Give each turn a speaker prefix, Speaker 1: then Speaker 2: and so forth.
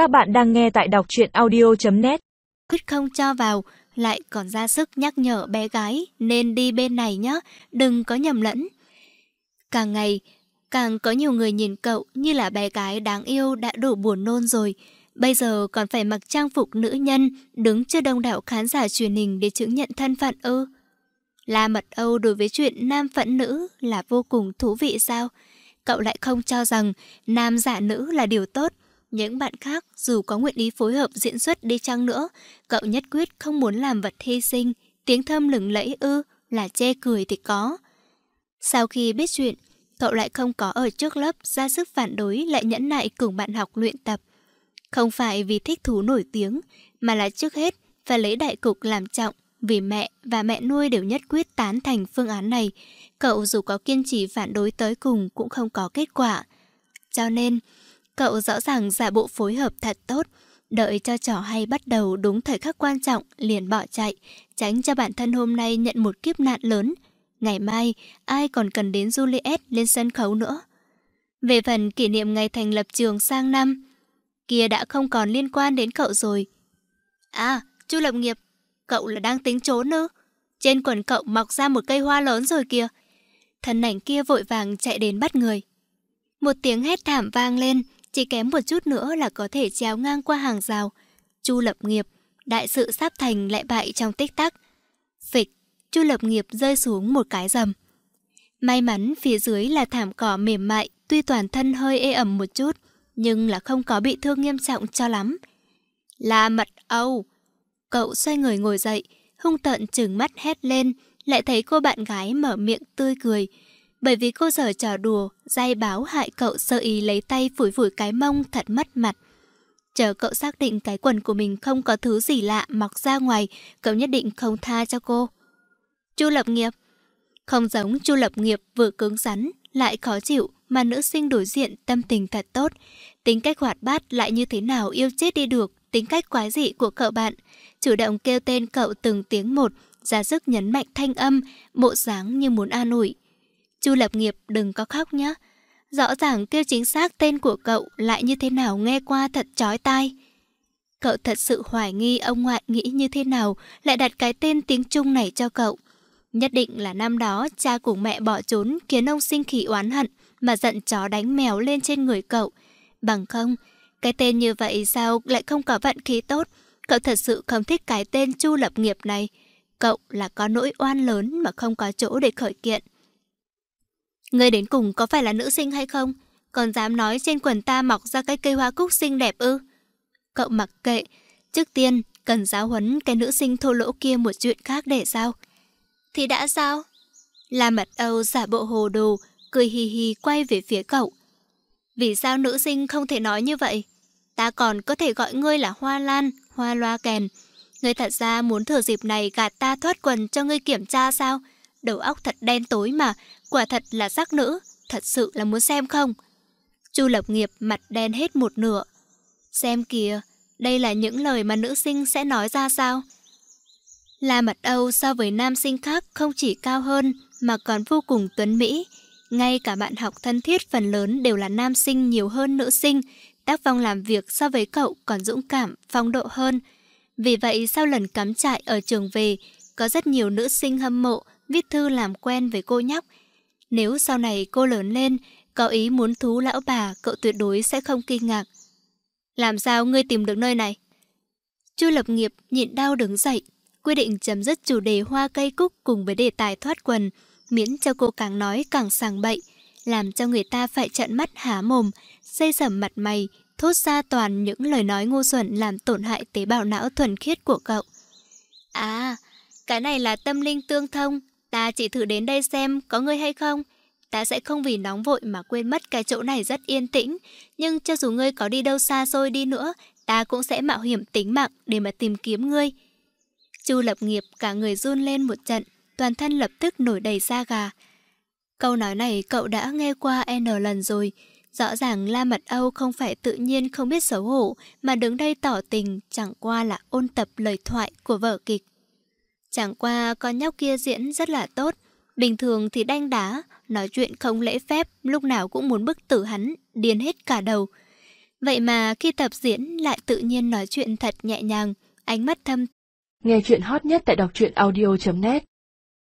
Speaker 1: Các bạn đang nghe tại đọc truyện audio.net
Speaker 2: Quyết không cho vào, lại còn ra sức nhắc nhở bé gái nên đi bên này nhé, đừng có nhầm lẫn. Càng ngày, càng có nhiều người nhìn cậu như là bé gái đáng yêu đã đủ buồn nôn rồi. Bây giờ còn phải mặc trang phục nữ nhân, đứng trước đông đảo khán giả truyền hình để chứng nhận thân phận ư. La Mật Âu đối với chuyện nam phận nữ là vô cùng thú vị sao? Cậu lại không cho rằng nam giả nữ là điều tốt. Những bạn khác dù có nguyện ý phối hợp diễn xuất đi chăng nữa, cậu nhất quyết không muốn làm vật hy sinh, tiếng thơm lừng lẫy ư, là chê cười thì có. Sau khi biết chuyện, cậu lại không có ở trước lớp ra sức phản đối lại nhẫn nại cùng bạn học luyện tập. Không phải vì thích thú nổi tiếng, mà là trước hết phải lấy đại cục làm trọng, vì mẹ và mẹ nuôi đều nhất quyết tán thành phương án này, cậu dù có kiên trì phản đối tới cùng cũng không có kết quả. Cho nên, cậu rõ ràng giả bộ phối hợp thật tốt, đợi cho trò hay bắt đầu đúng thời khắc quan trọng liền bỏ chạy, tránh cho bản thân hôm nay nhận một kiếp nạn lớn. Ngày mai, ai còn cần đến Juliet lên sân khấu nữa. Về phần kỷ niệm ngày thành lập trường sang năm, kia đã không còn liên quan đến cậu rồi. À, Chu Lập Nghiệp, cậu là đang tính trốn ư? Trên quần cậu mọc ra một cây hoa lớn rồi kìa. Thân ảnh kia vội vàng chạy đến bắt người. Một tiếng hét thảm vang lên, chỉ kém một chút nữa là có thể trèo ngang qua hàng rào. Chu lập nghiệp, đại sự sắp thành lại bại trong tích tắc. Phịch, Chu lập nghiệp rơi xuống một cái rầm. May mắn phía dưới là thảm cỏ mềm mại, tuy toàn thân hơi ê ẩm một chút, nhưng là không có bị thương nghiêm trọng cho lắm. Là mật âu. Cậu xoay người ngồi dậy, hung tợn trừng mắt hét lên, lại thấy cô bạn gái mở miệng tươi cười. Bởi vì cô giờ trò đùa, dai báo hại cậu sơ ý lấy tay phủi phủi cái mông thật mất mặt. Chờ cậu xác định cái quần của mình không có thứ gì lạ mọc ra ngoài, cậu nhất định không tha cho cô. Chu lập nghiệp Không giống chu lập nghiệp vừa cứng rắn, lại khó chịu, mà nữ sinh đối diện tâm tình thật tốt. Tính cách hoạt bát lại như thế nào yêu chết đi được, tính cách quái dị của cậu bạn. Chủ động kêu tên cậu từng tiếng một, ra sức nhấn mạnh thanh âm, bộ dáng như muốn an ủi. Chu lập nghiệp đừng có khóc nhé. Rõ ràng kêu chính xác tên của cậu lại như thế nào nghe qua thật chói tai. Cậu thật sự hoài nghi ông ngoại nghĩ như thế nào lại đặt cái tên tiếng Trung này cho cậu. Nhất định là năm đó cha cùng mẹ bỏ trốn khiến ông sinh khí oán hận mà giận chó đánh mèo lên trên người cậu. Bằng không, cái tên như vậy sao lại không có vận khí tốt? Cậu thật sự không thích cái tên Chu lập nghiệp này. Cậu là có nỗi oan lớn mà không có chỗ để khởi kiện. Ngươi đến cùng có phải là nữ sinh hay không? Còn dám nói trên quần ta mọc ra cái cây hoa cúc xinh đẹp ư? Cậu mặc kệ. Trước tiên, cần giáo huấn cái nữ sinh thô lỗ kia một chuyện khác để sao? Thì đã sao? La mặt Âu giả bộ hồ đồ, cười hì hì quay về phía cậu. Vì sao nữ sinh không thể nói như vậy? Ta còn có thể gọi ngươi là hoa lan, hoa loa kèn. Ngươi thật ra muốn thử dịp này gạt ta thoát quần cho ngươi kiểm tra sao? Đầu óc thật đen tối mà, quả thật là sắc nữ, thật sự là muốn xem không? Chu Lập Nghiệp mặt đen hết một nửa. Xem kìa, đây là những lời mà nữ sinh sẽ nói ra sao? Là mặt Âu so với nam sinh khác không chỉ cao hơn mà còn vô cùng tuấn mỹ. Ngay cả bạn học thân thiết phần lớn đều là nam sinh nhiều hơn nữ sinh. Tác phong làm việc so với cậu còn dũng cảm, phong độ hơn. Vì vậy sau lần cắm trại ở trường về, có rất nhiều nữ sinh hâm mộ, viết thư làm quen với cô nhóc. Nếu sau này cô lớn lên, có ý muốn thú lão bà, cậu tuyệt đối sẽ không kinh ngạc. Làm sao ngươi tìm được nơi này? Chu lập nghiệp nhịn đau đứng dậy, quyết định chấm dứt chủ đề hoa cây cúc cùng với đề tài thoát quần, miễn cho cô càng nói càng sàng bậy, làm cho người ta phải trận mắt há mồm, xây sẩm mặt mày, thốt ra toàn những lời nói ngu xuẩn làm tổn hại tế bào não thuần khiết của cậu. À, cái này là tâm linh tương thông, ta chỉ thử đến đây xem có ngươi hay không. Ta sẽ không vì nóng vội mà quên mất cái chỗ này rất yên tĩnh, nhưng cho dù ngươi có đi đâu xa xôi đi nữa, ta cũng sẽ mạo hiểm tính mạng để mà tìm kiếm ngươi. Chu lập nghiệp cả người run lên một trận, toàn thân lập tức nổi đầy da gà. Câu nói này cậu đã nghe qua N lần rồi, Rõ ràng La Mật Âu không phải tự nhiên không biết xấu hổ, mà đứng đây tỏ tình chẳng qua là ôn tập lời thoại của vở kịch. Chẳng qua con nhóc kia diễn rất là tốt, bình thường thì đanh đá, nói chuyện không lễ phép, lúc nào cũng muốn bức tử hắn, điên hết cả đầu. Vậy mà khi tập diễn lại tự nhiên nói chuyện thật nhẹ nhàng, ánh mắt thâm.
Speaker 3: Nghe chuyện hot nhất tại đọc truyện audio.net